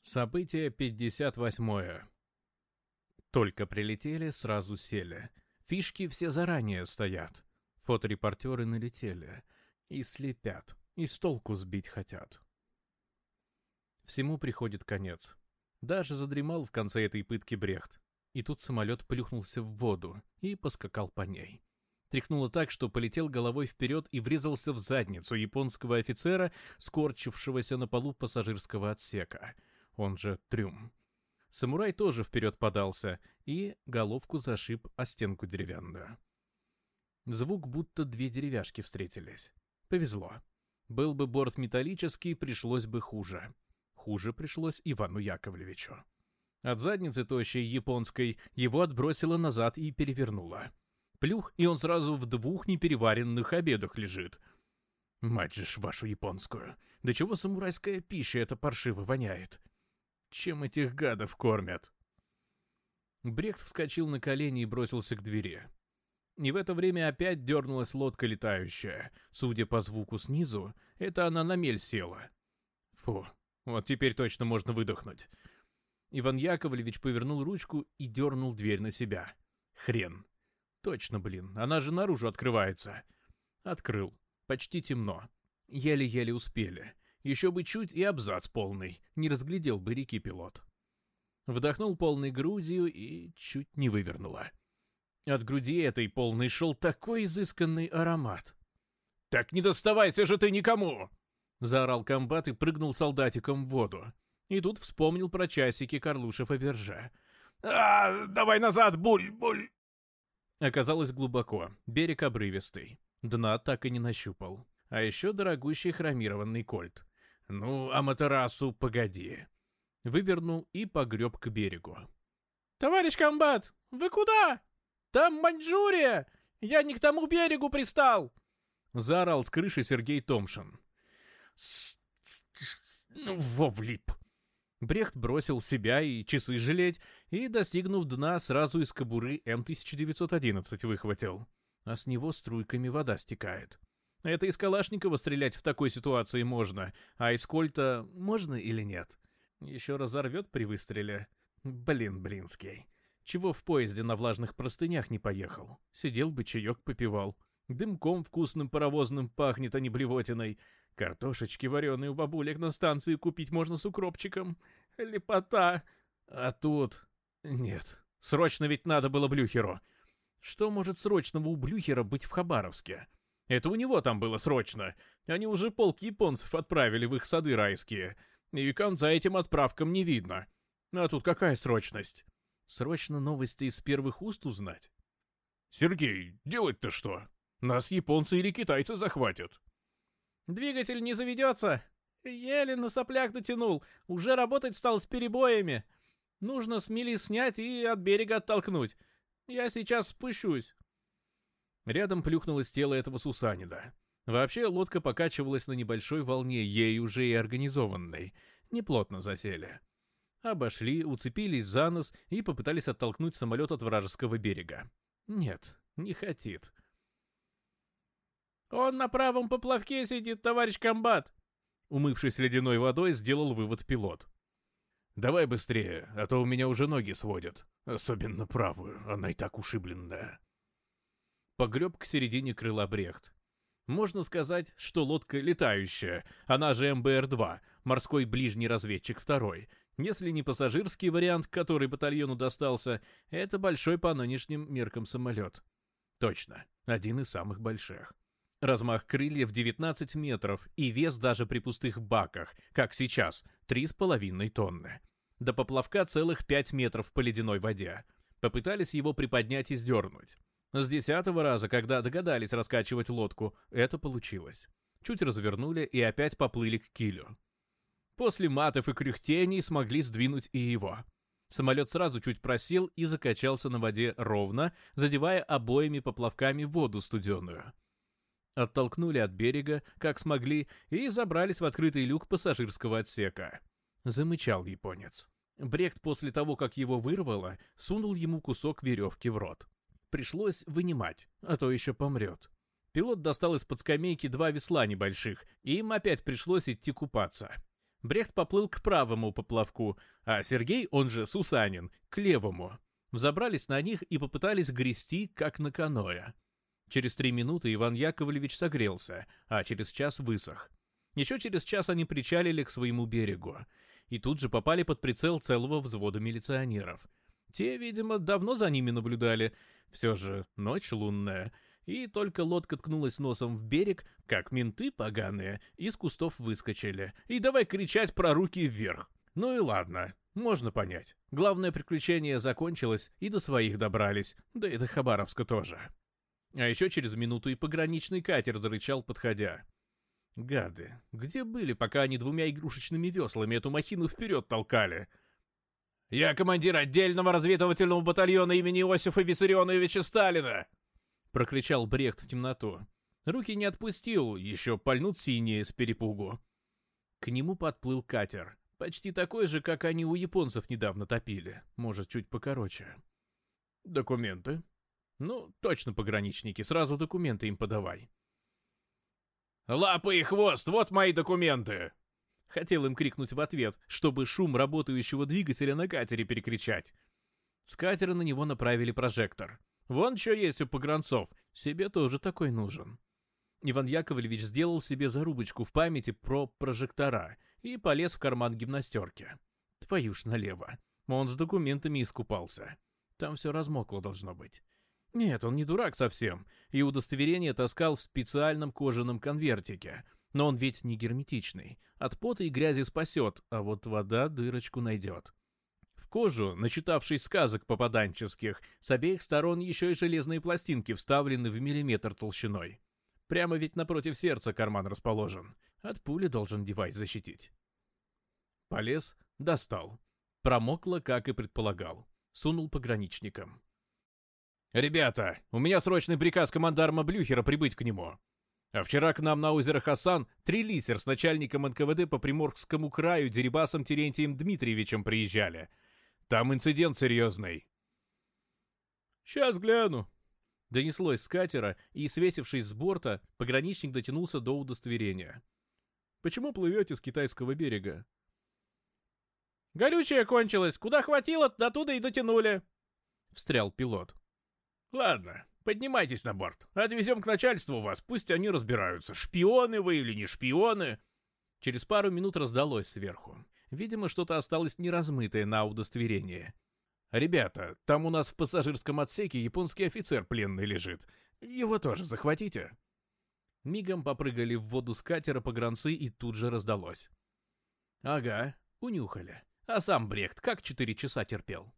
Событие 58. Только прилетели, сразу сели. Фишки все заранее стоят. Фоторепортеры налетели. И слепят. И с толку сбить хотят. Всему приходит конец. Даже задремал в конце этой пытки Брехт. И тут самолет плюхнулся в воду и поскакал по ней. Тряхнуло так, что полетел головой вперед и врезался в задницу японского офицера, скорчившегося на полу пассажирского отсека — он же трюм. Самурай тоже вперед подался и головку зашиб о стенку деревянную. Звук, будто две деревяшки встретились. Повезло. Был бы борт металлический, пришлось бы хуже. Хуже пришлось Ивану Яковлевичу. От задницы тощей японской его отбросило назад и перевернуло. Плюх, и он сразу в двух непереваренных обедах лежит. Мать же ж вашу японскую. Да чего самурайская пища эта паршиво воняет. — чем этих гадов кормят. Брехт вскочил на колени и бросился к двери. И в это время опять дернулась лодка летающая. Судя по звуку снизу, это она на мель села. Фу, вот теперь точно можно выдохнуть. Иван Яковлевич повернул ручку и дернул дверь на себя. Хрен. Точно, блин, она же наружу открывается. Открыл. Почти темно. Еле-еле успели. Еще бы чуть и абзац полный, не разглядел бы реки пилот. Вдохнул полной грудью и чуть не вывернула. От груди этой полной шел такой изысканный аромат. «Так не доставайся же ты никому!» Заорал комбат и прыгнул солдатиком в воду. И тут вспомнил про часики Карлушев и Бержа. «А, давай назад, буль, буль!» Оказалось глубоко, берег обрывистый. Дна так и не нащупал. А еще дорогущий хромированный кольт. «Ну, Аматерасу, погоди!» Вывернул и погреб к берегу. «Товарищ комбат, вы куда? Там Маньчжурия! Я не к тому берегу пристал!» Заорал с крыши Сергей Томшин. «Во влип!» Брехт бросил себя и часы жалеть, и, достигнув дна, сразу из кобуры М-1911 выхватил. А с него струйками вода стекает. Это из Калашникова стрелять в такой ситуации можно, а из Кольта можно или нет? Еще разорвет при выстреле. Блин, Блинский. Чего в поезде на влажных простынях не поехал? Сидел бы, чаек попивал. Дымком вкусным паровозным пахнет, а не блевотиной. Картошечки вареные у бабулек на станции купить можно с укропчиком. Лепота. А тут... Нет. Срочно ведь надо было Блюхеру. Что может срочного у Блюхера быть в Хабаровске? Это у него там было срочно. Они уже полк японцев отправили в их сады райские. И конца этим отправкам не видно. А тут какая срочность? Срочно новости из первых уст узнать? Сергей, делать-то что? Нас японцы или китайцы захватят. Двигатель не заведется. Еле на соплях дотянул. Уже работать стал с перебоями. Нужно с мили снять и от берега оттолкнуть. Я сейчас спущусь. Рядом плюхнулось тело этого Сусанида. Вообще, лодка покачивалась на небольшой волне, ей уже и организованной. Неплотно засели. Обошли, уцепились за нос и попытались оттолкнуть самолет от вражеского берега. Нет, не хотит. «Он на правом поплавке сидит, товарищ комбат!» Умывшись ледяной водой, сделал вывод пилот. «Давай быстрее, а то у меня уже ноги сводят. Особенно правую, она и так ушибленная» погреб к середине крыла Брехт. Можно сказать, что лодка летающая, она же МБР-2, морской ближний разведчик второй. Если не пассажирский вариант, который батальону достался, это большой по нынешним меркам самолет. Точно, один из самых больших. Размах крыльев 19 метров и вес даже при пустых баках, как сейчас, 3,5 тонны. До поплавка целых 5 метров по ледяной воде. Попытались его приподнять и сдернуть. С десятого раза, когда догадались раскачивать лодку, это получилось. Чуть развернули и опять поплыли к килю. После матов и кряхтений смогли сдвинуть и его. Самолет сразу чуть просел и закачался на воде ровно, задевая обоими поплавками воду студеную. Оттолкнули от берега, как смогли, и забрались в открытый люк пассажирского отсека. Замычал японец. Брехт после того, как его вырвало, сунул ему кусок веревки в рот. Пришлось вынимать, а то еще помрет. Пилот достал из-под скамейки два весла небольших, и им опять пришлось идти купаться. Брехт поплыл к правому поплавку, а Сергей, он же Сусанин, к левому. Взобрались на них и попытались грести, как на каноэ. Через три минуты Иван Яковлевич согрелся, а через час высох. Еще через час они причалили к своему берегу. И тут же попали под прицел целого взвода милиционеров — те, видимо, давно за ними наблюдали. Все же ночь лунная. И только лодка ткнулась носом в берег, как менты поганые из кустов выскочили. И давай кричать про руки вверх. Ну и ладно, можно понять. Главное приключение закончилось, и до своих добрались. Да и до Хабаровска тоже. А еще через минуту и пограничный катер зарычал, подходя. Гады, где были, пока они двумя игрушечными веслами эту махину вперед толкали? — я командир отдельного разведывательного батальона имени Иосифа Виссарионовича Сталина!» — прокричал Брехт в темноту. Руки не отпустил, еще пальнут синие с перепугу. К нему подплыл катер, почти такой же, как они у японцев недавно топили, может, чуть покороче. «Документы?» «Ну, точно пограничники, сразу документы им подавай». «Лапы и хвост, вот мои документы!» Хотел им крикнуть в ответ, чтобы шум работающего двигателя на катере перекричать. С катера на него направили прожектор. «Вон что есть у погранцов, себе тоже такой нужен». Иван Яковлевич сделал себе зарубочку в памяти про прожектора и полез в карман гимнастерки. Твою ж налево. Он с документами искупался. Там все размокло должно быть. Нет, он не дурак совсем, и удостоверение таскал в специальном кожаном конвертике — но он ведь не герметичный. От пота и грязи спасет, а вот вода дырочку найдет. В кожу, начитавшись сказок попаданческих, с обеих сторон еще и железные пластинки вставлены в миллиметр толщиной. Прямо ведь напротив сердца карман расположен. От пули должен девайс защитить. Полез, достал. Промокло, как и предполагал. Сунул пограничникам. «Ребята, у меня срочный приказ командарма Блюхера прибыть к нему. А вчера к нам на озеро Хасан Трилисер с начальником НКВД по Приморскому краю Дерибасом Терентием Дмитриевичем приезжали. Там инцидент серьезный. «Сейчас гляну», — донеслось с катера, и, светившись с борта, пограничник дотянулся до удостоверения. «Почему плывете с китайского берега?» «Горючее кончилось! Куда хватило, дотуда и дотянули!» — встрял пилот. «Ладно, Поднимайтесь на борт. Отвезем к начальству вас, пусть они разбираются, шпионы вы или не шпионы». Через пару минут раздалось сверху. Видимо, что-то осталось неразмытое на удостоверение. «Ребята, там у нас в пассажирском отсеке японский офицер пленный лежит. Его тоже захватите». Мигом попрыгали в воду с катера погранцы и тут же раздалось. «Ага, унюхали. А сам Брехт как четыре часа терпел?»